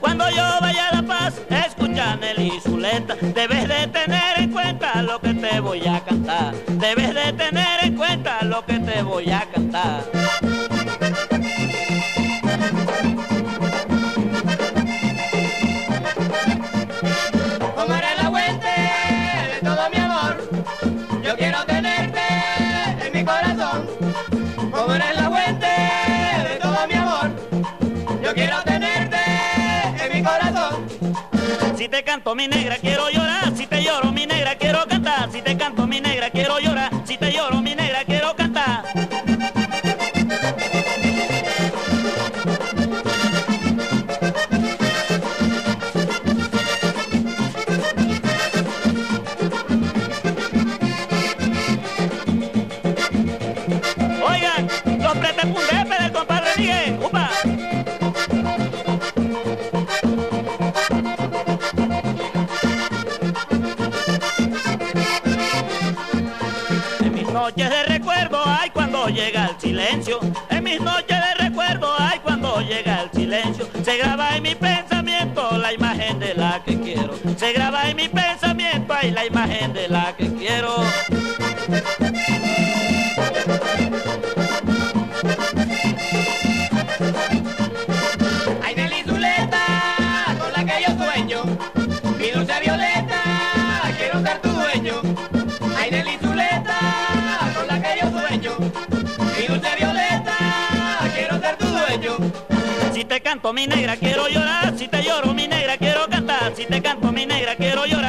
Cuando yo vaya a La Paz, escucha Nelly Zuleta. Debes de tener en cuenta lo que te voy a cantar. Debes de tener en cuenta lo que te voy a cantar. Si te canto mi negra quiero llorar, si te lloro mi negra quiero cantar, si te canto mi negra quiero llorar, si te lloro mi negra quiero cantar. Oigan, los pretepundepes del compadre Miguel, ¡upa! Noches de recuerdo hay cuando llega el silencio. En mis noches de recuerdo hay cuando llega el silencio. Se graba en mi pensamiento la imagen de la que quiero. Se graba en mi pensamiento hay la imagen de la que quiero. Violeta, quiero ser tu dueño. Si te canto mi negra quiero llorar, si te lloro mi negra quiero cantar, si te canto mi negra quiero llorar.